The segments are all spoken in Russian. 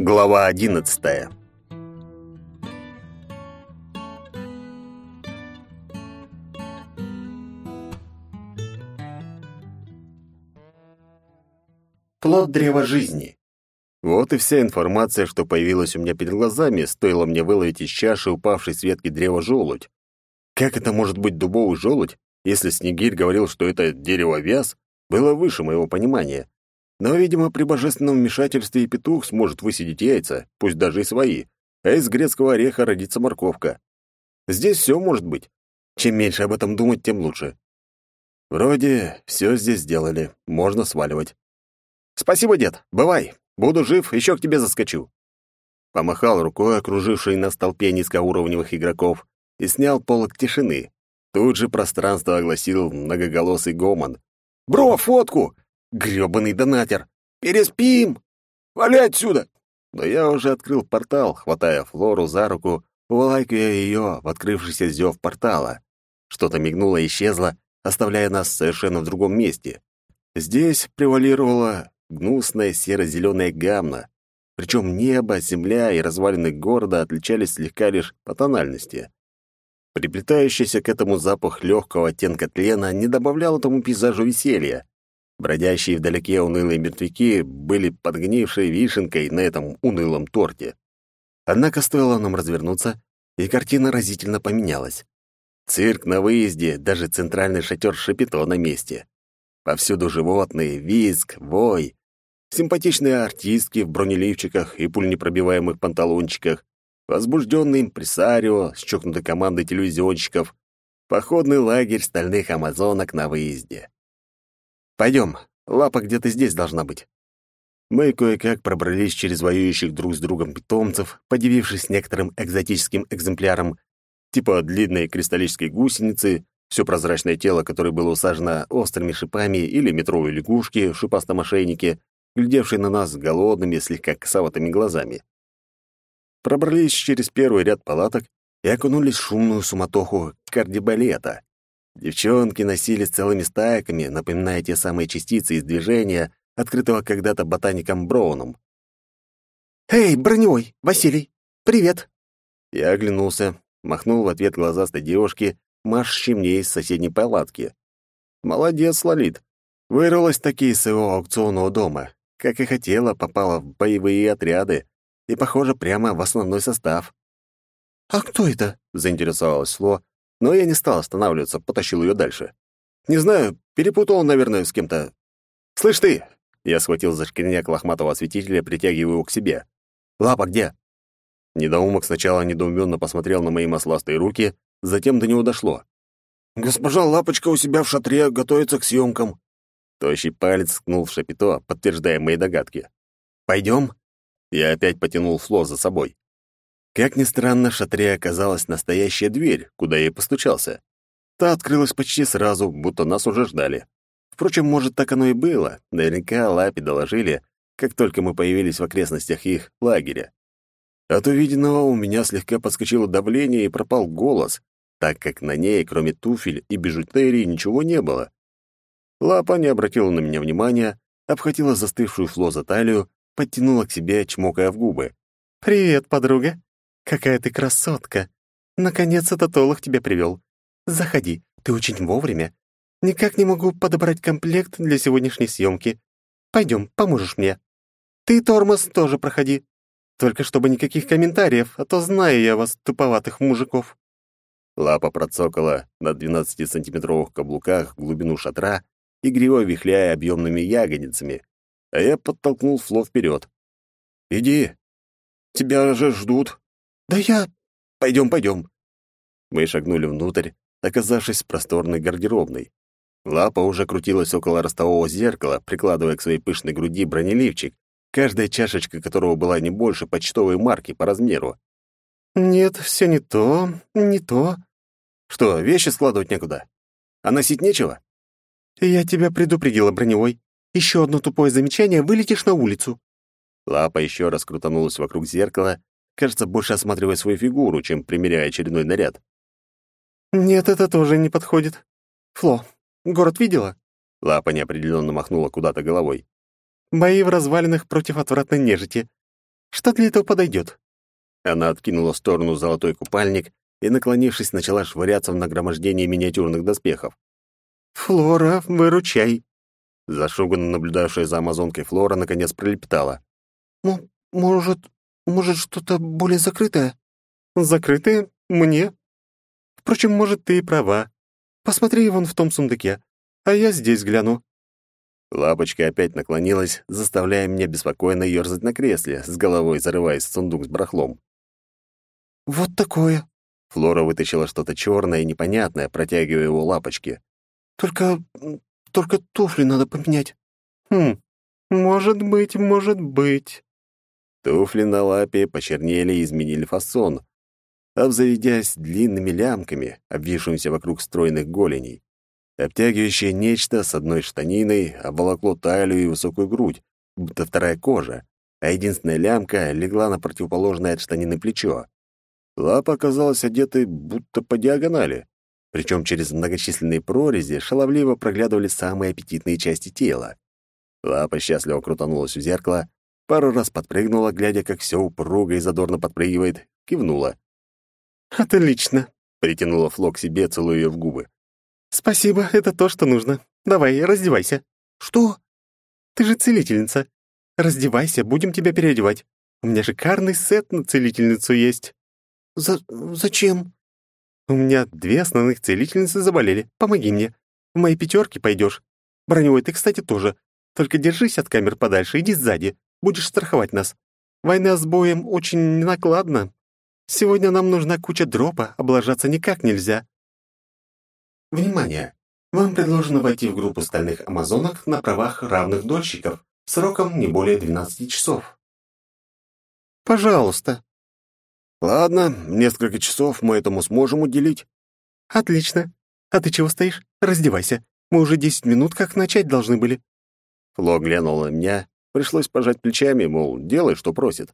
Глава одиннадцатая. Плод древа жизни. Вот и вся информация, что появилась у меня перед глазами, стоило мне выловить из чаши упавшей с ветки древа желудь. Как это может быть дубовый желудь, если Снегирь говорил, что это дерево вяз, было выше моего понимания. Но, видимо, при божественном вмешательстве и петух сможет высидеть яйца, пусть даже и свои, а из грецкого ореха родится морковка. Здесь все может быть. Чем меньше об этом думать, тем лучше. Вроде все здесь сделали, можно сваливать. «Спасибо, дед, бывай. Буду жив, еще к тебе заскочу». Помахал рукой окруживший на столпе низкоуровневых игроков и снял полок тишины. Тут же пространство огласил многоголосый гомон. «Бро, фотку! Грёбаный донатер! Переспим! Вали отсюда!» Но я уже открыл портал, хватая Флору за руку, уволакивая ее в открывшийся зев портала. Что-то мигнуло и исчезло, оставляя нас совершенно в другом месте. Здесь превалировала гнусная серо-зеленая гамма, причем небо, земля и развалины города отличались слегка лишь по тональности. Приплетающийся к этому запах легкого оттенка тлена не добавлял этому пейзажу веселья. Бродящие вдалеке унылые мертвяки были подгнившей вишенкой на этом унылом торте. Однако стоило нам развернуться, и картина разительно поменялась. Цирк на выезде, даже центральный шатер Шапито на месте. Повсюду животные, визг, вой. Симпатичные артистки в бронеливчиках и пульнепробиваемых панталончиках, возбужденный импресарио с чокнутой командой телевизионщиков, походный лагерь стальных амазонок на выезде. Пойдем, лапа где-то здесь должна быть. Мы кое-как пробрались через воюющих друг с другом питомцев, подивившись некоторым экзотическим экземплярам, типа длинной кристаллической гусеницы, все прозрачное тело которое было усажено острыми шипами, или метровой лягушки в шипастом ошейнике, глядевшей на нас голодными, слегка косоватыми глазами. Пробрались через первый ряд палаток и окунулись в шумную суматоху кардибалета. Девчонки носились целыми стайками, напоминая те самые частицы из движения, открытого когда-то ботаником Броуном. «Эй, броневой, Василий, привет!» Я оглянулся, махнул в ответ глазастой девушке, машущей мне из соседней палатки. «Молодец, Лолит. Вырвалась таки из своего аукционного дома. Как и хотела, попала в боевые отряды. И, похоже, прямо в основной состав». «А кто это?» — заинтересовалась Фло, но я не стал останавливаться, потащил ее дальше. «Не знаю, перепутал, наверное, с кем-то. Слышь ты!» Я схватил за шкирняк лохматого осветителя, притягивая его к себе. «Лапа где?» Недоумок сначала недоуменно посмотрел на мои масластые руки, затем до него дошло. «Госпожа Лапочка у себя в шатре готовится к съемкам». Тощий палец ткнул в шапито, подтверждая мои догадки. «Пойдем?» Я опять потянул Фло за собой. Как ни странно, в шатре оказалась настоящая дверь, куда я и постучался. Та открылась почти сразу, будто нас уже ждали. Впрочем, может, так оно и было. Наверняка Лапи доложили, как только мы появились в окрестностях их лагеря. От увиденного у меня слегка подскочило давление и пропал голос, так как на ней, кроме туфель и бижутерии, ничего не было. Лапа не обратила на меня внимания, обхватила застывшую Фло за талию, подтянула к себе, чмокая в губы. «Привет, подруга. Какая ты красотка. Наконец этот Олах тебя привел. Заходи, ты очень вовремя. Никак не могу подобрать комплект для сегодняшней съемки. Пойдем, поможешь мне. Ты, Тормоз, тоже проходи. Только чтобы никаких комментариев, а то знаю я вас, туповатых мужиков». Лапа процокала на 12-сантиметровых каблуках глубину шатра, игриво вихляя объемными ягодицами, а я подтолкнул Фло вперед. «Иди, тебя же ждут». «Да я...» «Пойдем, пойдем». Мы шагнули внутрь, оказавшись в просторной гардеробной. Лапа уже крутилась около ростового зеркала, прикладывая к своей пышной груди бронеливчик, каждая чашечка которого была не больше почтовой марки по размеру. «Нет, все не то, не то». «Что, вещи складывать некуда? А носить нечего?» «Я тебя предупредила, броневой. Еще одно тупое замечание, вылетишь на улицу». Лапа еще раз крутанулась вокруг зеркала, кажется, больше осматривая свою фигуру, чем примеряя очередной наряд. «Нет, это тоже не подходит. Фло, город видела?» Лапа неопределенно махнула куда-то головой. Бои в развалинах против отвратной нежити. Что для этого подойдет?» Она откинула в сторону золотой купальник и, наклонившись, начала швыряться в нагромождение миниатюрных доспехов. «Флора, выручай!» Зашуганно наблюдавшая за амазонкой Флора наконец пролепетала. «Ну, может, может, что-то более закрытое?» «Закрытое? Мне? Впрочем, может, ты и права. Посмотри вон в том сундуке, а я здесь гляну». Лапочка опять наклонилась, заставляя меня беспокойно ёрзать на кресле, с головой зарываясь в сундук с барахлом. «Вот такое!» Флора вытащила что-то черное и непонятное, протягивая его лапочке. «Только... только туфли надо поменять». «Хм, может быть, может быть». Туфли на лапе почернели и изменили фасон, обзаведясь длинными лямками, обвившимися вокруг стройных голеней. Обтягивающее нечто с одной штаниной обволокло талию и высокую грудь, будто вторая кожа, а единственная лямка легла на противоположное от штанины плечо. Лапа оказалась одетой будто по диагонали, причем через многочисленные прорези шаловливо проглядывали самые аппетитные части тела. Лапа счастливо крутанулась у зеркала, пару раз подпрыгнула, глядя, как все упруго и задорно подпрыгивает, кивнула. «Отлично!» — притянула Фло к себе, целуя ее в губы. «Спасибо, это то, что нужно. Давай, раздевайся». «Что?» «Ты же целительница. Раздевайся, будем тебя переодевать. У меня шикарный сет на целительницу есть». «За... зачем?» «У меня две основных целительницы заболели. Помоги мне. В моей пятерке пойдешь. Броневой ты, кстати, тоже. Только держись от камер подальше, иди сзади. Будешь страховать нас. Война с боем очень накладна. Сегодня нам нужна куча дропа, облажаться никак нельзя». Внимание! Вам предложено войти в группу стальных амазонок на правах равных дольщиков сроком не более 12 часов. «Пожалуйста». «Ладно, несколько часов мы этому сможем уделить». «Отлично. А ты чего стоишь? Раздевайся. Мы уже десять минут как начать должны были». Фло глянула на меня, пришлось пожать плечами, мол, делай, что просит.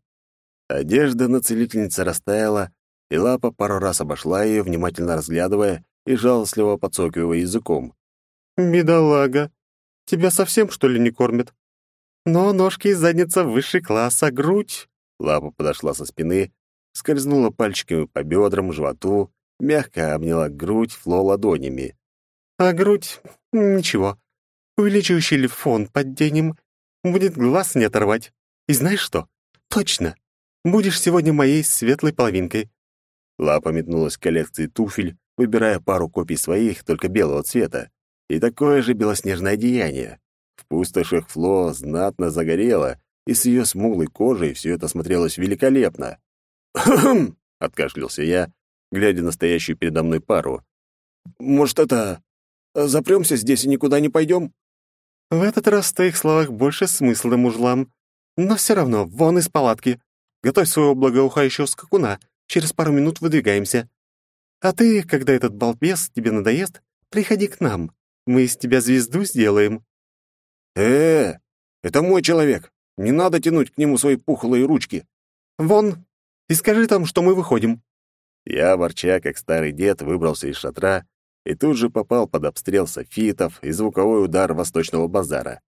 Одежда на целительнице растаяла, и лапа пару раз обошла ее, внимательно разглядывая и жалостливо подсокивая языком. «Бедолага. Тебя совсем, что ли, не кормят? Но ножки и задница высший класс, а грудь...» Лапа подошла со спины, скользнула пальчиками по бедрам, животу, мягко обняла грудь Фло ладонями. «А грудь... ничего. Увеличивающий лифон подденем. Будет глаз не оторвать. И знаешь что? Точно. Будешь сегодня моей светлой половинкой». Лапа метнулась к коллекции туфель, выбирая пару копий своих, только белого цвета, и такое же белоснежное одеяние. В пустошах Фло знатно загорело, и с ее смуглой кожей все это смотрелось великолепно. «Хм!» — откашлялся я, глядя на стоящую передо мной пару. «Может, это... запремся здесь и никуда не пойдем?» «В этот раз в твоих словах больше смысла, мужлам. Но все равно, вон из палатки. Готовь своего благоухающего скакуна. Через пару минут выдвигаемся. А ты, когда этот балбес тебе надоест, приходи к нам. Мы из тебя звезду сделаем». «Э, -э это мой человек. Не надо тянуть к нему свои пухлые ручки». «Вон, и скажи там, что мы выходим». Я, ворча, как старый дед, выбрался из шатра и тут же попал под обстрел софитов и звуковой удар восточного базара.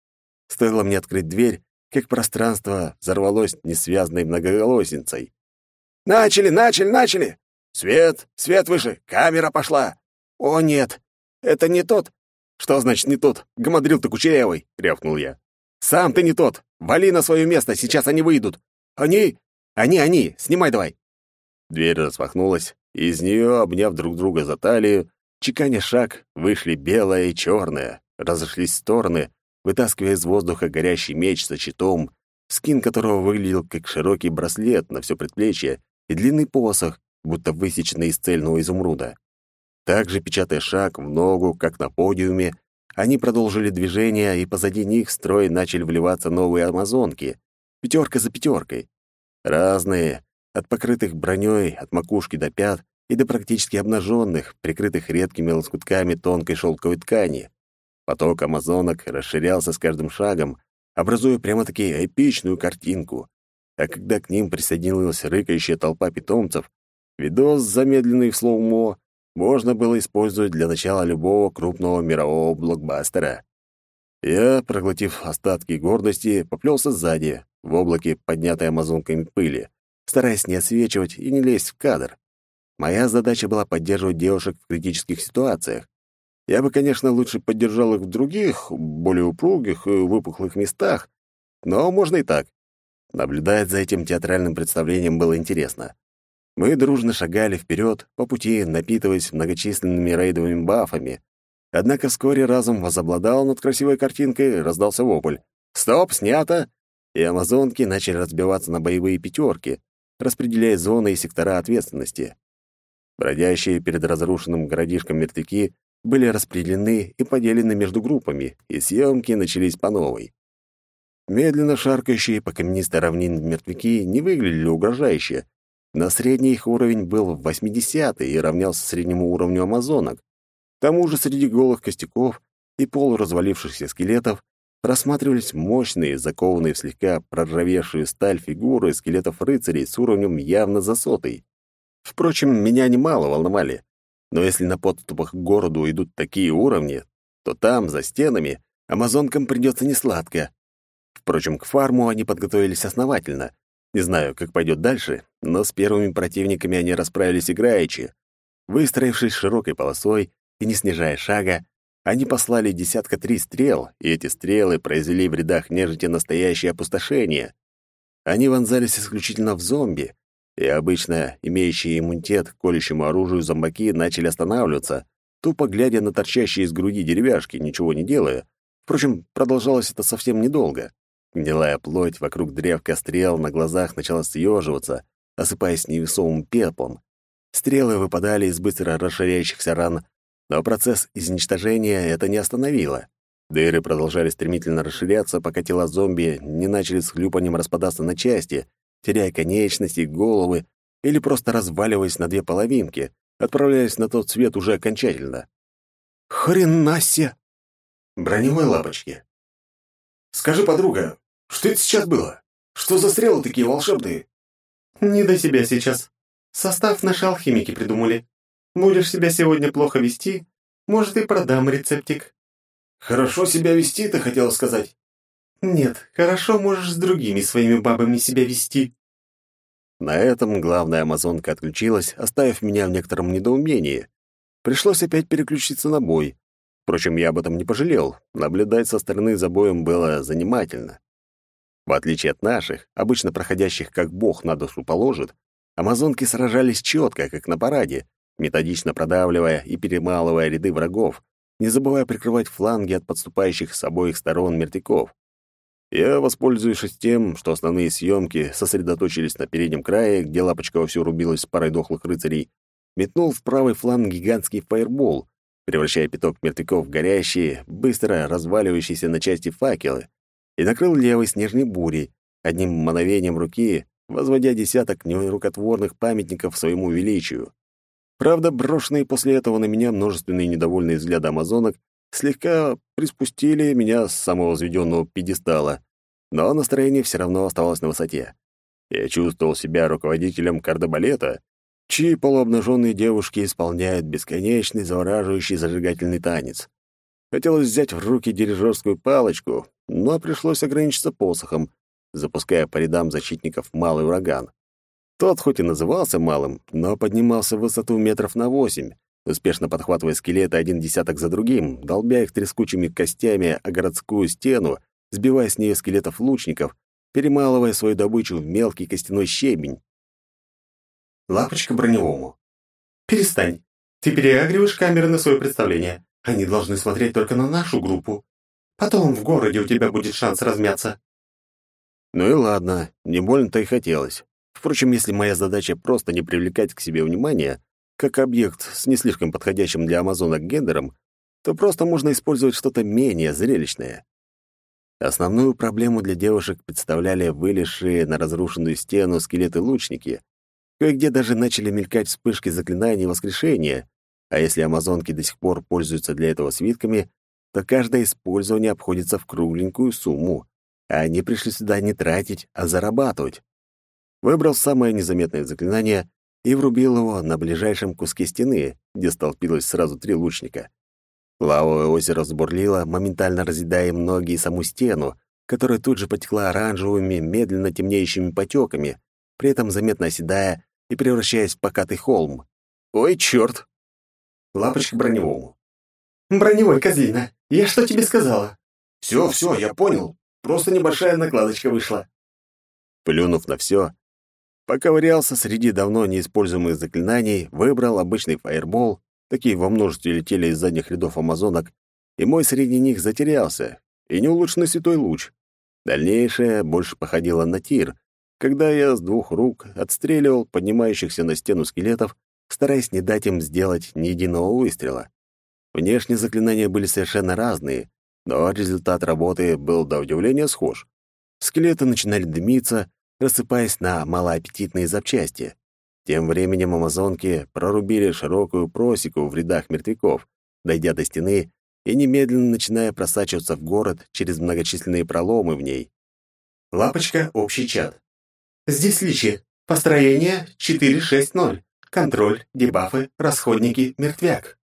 Стоило мне открыть дверь, как пространство взорвалось несвязной многоголосицей. «Начали, начали, начали! Свет, свет выше, камера пошла! О, нет, это не тот!» «Что значит не тот? Гамадрил ты кучерявый!» — рявкнул я. «Сам ты не тот! Вали на свое место, сейчас они выйдут! Они... Они, они! Снимай давай!» Дверь распахнулась, и из нее, обняв друг друга за талию, чеканя шаг, вышли белое и черное, разошлись в стороны, вытаскивая из воздуха горящий меч со щитом, скин которого выглядел как широкий браслет на все предплечье и длинный посох, будто высеченный из цельного изумруда. Также, печатая шаг в ногу, как на подиуме, они продолжили движение, и позади них строй начали вливаться новые амазонки, пятерка за пятеркой. Разные, от покрытых броней от макушки до пят и до практически обнаженных, прикрытых редкими лоскутками тонкой шелковой ткани. Поток амазонок расширялся с каждым шагом, образуя прямо-таки эпичную картинку. А когда к ним присоединилась рыкающая толпа питомцев, видос, замедленный в слоумо, можно было использовать для начала любого крупного мирового блокбастера. Я, проглотив остатки гордости, поплелся сзади, в облаке, поднятой амазонками пыли, стараясь не освечивать и не лезть в кадр. Моя задача была поддерживать девушек в критических ситуациях. Я бы, конечно, лучше поддержал их в других, более упругих и выпуклых местах, но можно и так. Наблюдать за этим театральным представлением было интересно. Мы дружно шагали вперед, по пути напитываясь многочисленными рейдовыми бафами, Однако вскоре разум возобладал над красивой картинкой, раздался вопль. «Стоп, снято!» И амазонки начали разбиваться на боевые пятерки, распределяя зоны и сектора ответственности. Бродящие перед разрушенным городишком мертвяки были распределены и поделены между группами, и съемки начались по новой. Медленно шаркающие по каменистой равнине мертвяки не выглядели угрожающе, но средний их уровень был в 80 и равнялся среднему уровню амазонок, к тому же среди голых костяков и полуразвалившихся скелетов рассматривались мощные, закованные в слегка проржавевшую сталь фигуры скелетов рыцарей с уровнем явно за сотый. Впрочем, меня немало волновали. Но если на подступах к городу идут такие уровни, то там, за стенами, амазонкам придется несладко. Впрочем, к фарму они подготовились основательно. Не знаю, как пойдет дальше, но с первыми противниками они расправились играючи. Выстроившись широкой полосой, и, не снижая шага, они послали десятка три стрел, и эти стрелы произвели в рядах нежити настоящее опустошение. Они вонзались исключительно в зомби, и обычно имеющие иммунитет к колющему оружию зомбаки начали останавливаться, тупо глядя на торчащие из груди деревяшки, ничего не делая. Впрочем, продолжалось это совсем недолго. Гнилая плоть вокруг древка стрел на глазах начала съеживаться, осыпаясь невесомым пеплом. Стрелы выпадали из быстро расширяющихся ран, но процесс изничтожения это не остановило. Дыры продолжали стремительно расширяться, пока тела зомби не начали с хлюпанием распадаться на части, теряя конечности, головы или просто разваливаясь на две половинки, отправляясь на тот свет уже окончательно. «Хрена себе!» «Броневой лапочки». «Скажи, подруга, что это сейчас было? Что за стрелы такие волшебные?» «Не до себя сейчас. Состав наши алхимики придумали. Будешь себя сегодня плохо вести, может, и продам рецептик». «Хорошо себя вести, ты хотела сказать?» «Нет, хорошо можешь с другими своими бабами себя вести». На этом главная амазонка отключилась, оставив меня в некотором недоумении. Пришлось опять переключиться на бой. Впрочем, я об этом не пожалел. Наблюдать со стороны за боем было занимательно. В отличие от наших, обычно проходящих как бог на душу положит, амазонки сражались четко, как на параде, методично продавливая и перемалывая ряды врагов, не забывая прикрывать фланги от подступающих с обоих сторон мертвяков. Я, воспользуявшись тем, что основные съемки сосредоточились на переднем крае, где лапочка вовсю рубилась с парой дохлых рыцарей, метнул в правый фланг гигантский фаербол, превращая пяток мертвяков в горящие, быстро разваливающиеся на части факелы, и накрыл левой снежной бурей, одним мановением руки, возводя десяток нерукотворных памятников своему величию. Правда, брошенные после этого на меня множественные недовольные взгляды амазонок слегка приспустили меня с самого возведенного пьедестала, но настроение все равно оставалось на высоте. Я чувствовал себя руководителем кардебалета, чьи полуобнаженные девушки исполняют бесконечный завораживающий зажигательный танец. Хотелось взять в руки дирижерскую палочку, но пришлось ограничиться посохом, запуская по рядам защитников малый ураган. Тот хоть и назывался малым, но поднимался в высоту метров на восемь, успешно подхватывая скелеты один десяток за другим, долбя их трескучими костями о городскую стену, сбивая с нее скелетов лучников, перемалывая свою добычу в мелкий костяной щебень. Лапочка броневому. «Перестань. Ты переагриваешь камеры на свое представление. Они должны смотреть только на нашу группу. Потом в городе у тебя будет шанс размяться». Ну и ладно, не больно-то и хотелось. Впрочем, если моя задача просто не привлекать к себе внимания, как объект с не слишком подходящим для амазонок гендером, то просто можно использовать что-то менее зрелищное. Основную проблему для девушек представляли вылезшие на разрушенную стену скелеты-лучники. Кое-где даже начали мелькать вспышки заклинаний воскрешения, а если амазонки до сих пор пользуются для этого свитками, то каждое использование обходится в кругленькую сумму, а они пришли сюда не тратить, а зарабатывать выбрал самое незаметное заклинание и врубил его на ближайшем куске стены, где столпилось сразу три лучника. Лавовое озеро взбурлило, моментально разъедая многие саму стену, которая тут же потекла оранжевыми, медленно темнеющими потеками, при этом заметно оседая и превращаясь в покатый холм. «Ой, черт!» Лапочка броневому. «Броневой, козлина, я что тебе сказала?» «Все, все, я понял. Просто небольшая накладочка вышла». Плюнув на все, поковырялся среди давно неиспользуемых заклинаний, выбрал обычный фаербол, такие во множестве летели из задних рядов амазонок, и мой среди них затерялся, и неулучшенный святой луч. Дальнейшее больше походило на тир, когда я с двух рук отстреливал поднимающихся на стену скелетов, стараясь не дать им сделать ни единого выстрела. Внешне заклинания были совершенно разные, но результат работы был до удивления схож. Скелеты начинали дымиться, рассыпаясь на малоаппетитные запчасти. Тем временем амазонки прорубили широкую просеку в рядах мертвяков, дойдя до стены и немедленно начиная просачиваться в город через многочисленные проломы в ней. Лапочка, общий чат. Здесь личи. Построение 460. Контроль, дебафы, расходники, мертвяк.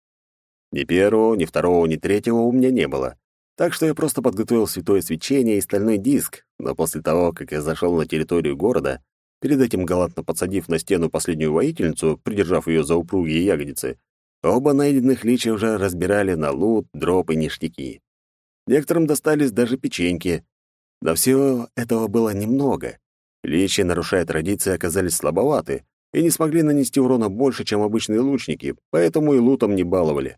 Ни первого, ни второго, ни третьего у меня не было. Так что я просто подготовил святое свечение и стальной диск, но после того, как я зашел на территорию города, перед этим галантно подсадив на стену последнюю воительницу, придержав ее за упругие ягодицы, оба найденных лича уже разбирали на лут, дроп и ништяки. Некоторым достались даже печеньки. Да всего этого было немного. Личи, нарушая традиции, оказались слабоваты и не смогли нанести урона больше, чем обычные лучники, поэтому и лутом не баловали.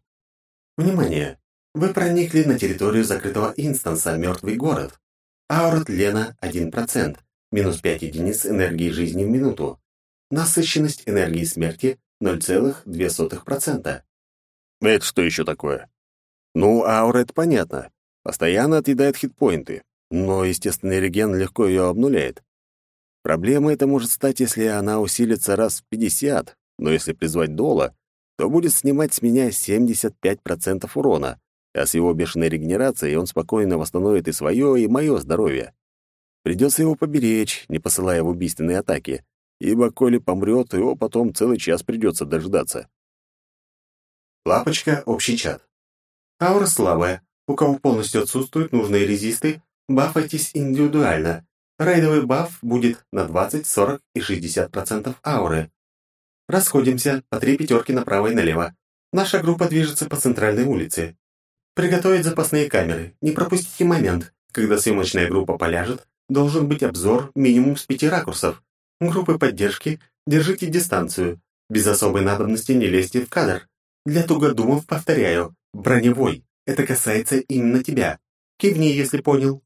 Внимание! Вы проникли на территорию закрытого инстанса «Мертвый город». Аура тлена 1%, минус 5 единиц энергии жизни в минуту. Насыщенность энергии смерти 0,2%. Это что еще такое? Ну, аура — это понятно. Постоянно отъедает хитпоинты, но естественный реген легко ее обнуляет. Проблема это может стать, если она усилится раз в 50, но если призвать Дола, то будет снимать с меня 75% урона, а с его бешеной регенерацией он спокойно восстановит и свое, и мое здоровье. Придется его поберечь, не посылая в убийственные атаки, ибо коли помрет, его потом целый час придется дождаться. Лапочка, общий чат. Аура слабая. У кого полностью отсутствуют нужные резисты, бафайтесь индивидуально. Рейдовый баф будет на 20, 40 и 60% ауры. Расходимся по три пятерки направо и налево. Наша группа движется по центральной улице. Приготовить запасные камеры. Не пропустите момент. Когда съемочная группа поляжет, должен быть обзор минимум с пяти ракурсов. Группы поддержки держите дистанцию. Без особой надобности не лезьте в кадр. Для тугодумов повторяю. Броневой. Это касается именно тебя. Кивни, если понял.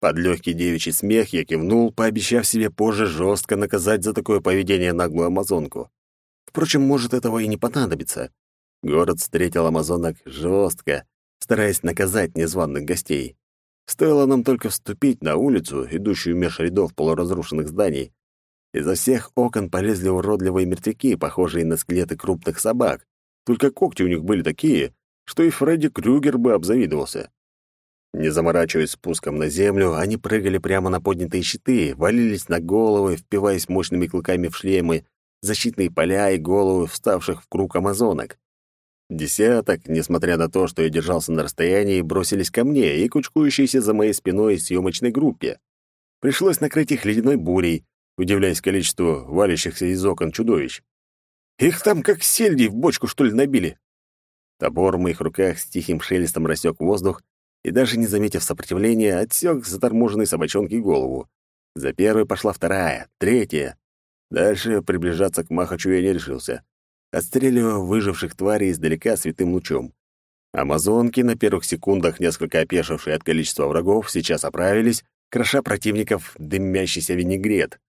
Под легкий девичий смех я кивнул, пообещав себе позже жестко наказать за такое поведение наглую амазонку. Впрочем, может, этого и не понадобится. Город встретил амазонок жестко, стараясь наказать незваных гостей. Стоило нам только вступить на улицу, идущую меж рядов полуразрушенных зданий. Изо всех окон полезли уродливые мертвяки, похожие на скелеты крупных собак. Только когти у них были такие, что и Фредди Крюгер бы обзавидовался. Не заморачиваясь спуском на землю, они прыгали прямо на поднятые щиты, валились на головы, впиваясь мощными клыками в шлемы, защитные поля и головы вставших в круг амазонок. Десяток, несмотря на то, что я держался на расстоянии, бросились ко мне и кучкующиеся за моей спиной съемочной группе. Пришлось накрыть их ледяной бурей, удивляясь количеству валящихся из окон чудовищ. Их там как сельди в бочку, что ли, набили. Топор в моих руках с тихим шелестом рассек воздух, и даже не заметив сопротивления, отсек заторможенной собачонке голову. За первой пошла вторая, третья. Дальше приближаться к Махачу я не решился, отстреливая выживших тварей издалека святым лучом. Амазонки, на первых секундах несколько опешившие от количества врагов, сейчас оправились, кроша противников дымящийся винегрет.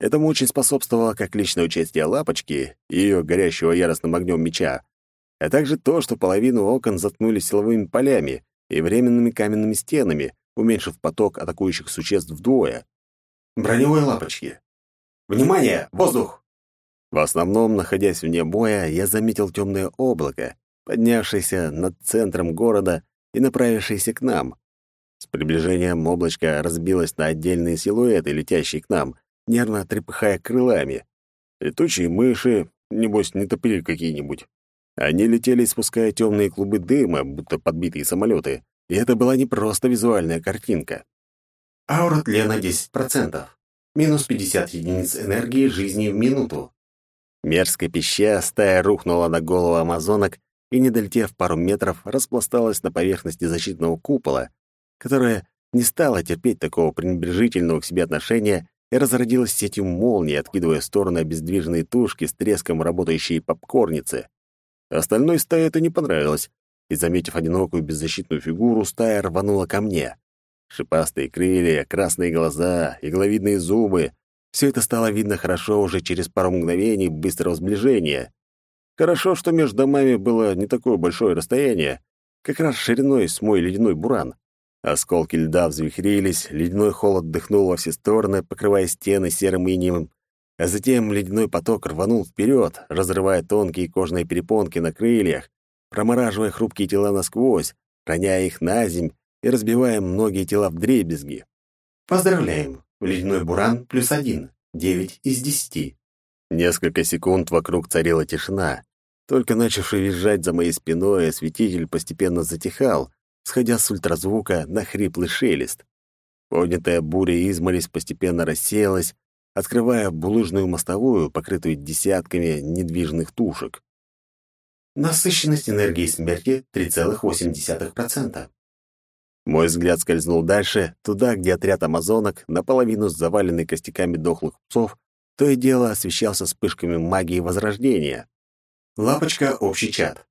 Этому очень способствовало как личное участие Лапочки и ее горящего яростным огнем меча, а также то, что половину окон заткнули силовыми полями, и временными каменными стенами, уменьшив поток атакующих существ вдвое. Броневые лапочки. Внимание! Воздух! В основном, находясь вне боя, я заметил темное облако, поднявшееся над центром города и направившееся к нам. С приближением облачко разбилось на отдельные силуэты, летящие к нам, нервно трепыхая крылами. Летучие мыши, небось, не топили какие-нибудь. Они летели, спуская темные клубы дыма, будто подбитые самолеты, и это была не просто визуальная картинка. Аура тлена 10%. Минус 50 единиц энергии жизни в минуту. Мерзко пища, стая рухнула на голову амазонок и, не долетев пару метров, распласталась на поверхности защитного купола, которая не стала терпеть такого пренебрежительного к себе отношения и разродилась сетью молний, откидывая в стороны обездвиженные тушки с треском работающие попкорницы. Остальной стае это не понравилось, и, заметив одинокую беззащитную фигуру, стая рванула ко мне. Шипастые крылья, красные глаза, игловидные зубы — все это стало видно хорошо уже через пару мгновений быстрого сближения. Хорошо, что между домами было не такое большое расстояние, как раз шириной с мой ледяной буран. Осколки льда взвихрились, ледяной холод дыхнул во все стороны, покрывая стены серым инием, а затем ледяной поток рванул вперед, разрывая тонкие кожные перепонки на крыльях, промораживая хрупкие тела насквозь, роняя их на земь и разбивая многие тела в дребезги. Поздравляем! Ледяной буран плюс один, девять из десяти. Несколько секунд вокруг царила тишина. Только начавший визжать за моей спиной осветитель постепенно затихал, сходя с ультразвука на хриплый шелест. Поднятая буря изморозь постепенно рассеялась, открывая булыжную мостовую, покрытую десятками недвижных тушек. Насыщенность энергии смерти 3,8%. Мой взгляд скользнул дальше, туда, где отряд амазонок, наполовину заваленный костяками дохлых псов, то и дело освещался вспышками магии Возрождения. Лапочка «Общий чат».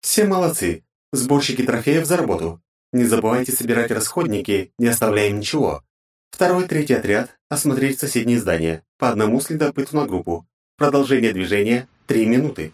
Все молодцы. Сборщики трофеев за работу. Не забывайте собирать расходники, не оставляем ничего. Второй, третий отряд — осмотреть соседние здания. По одному следопыту на группу. Продолжение движения — три минуты.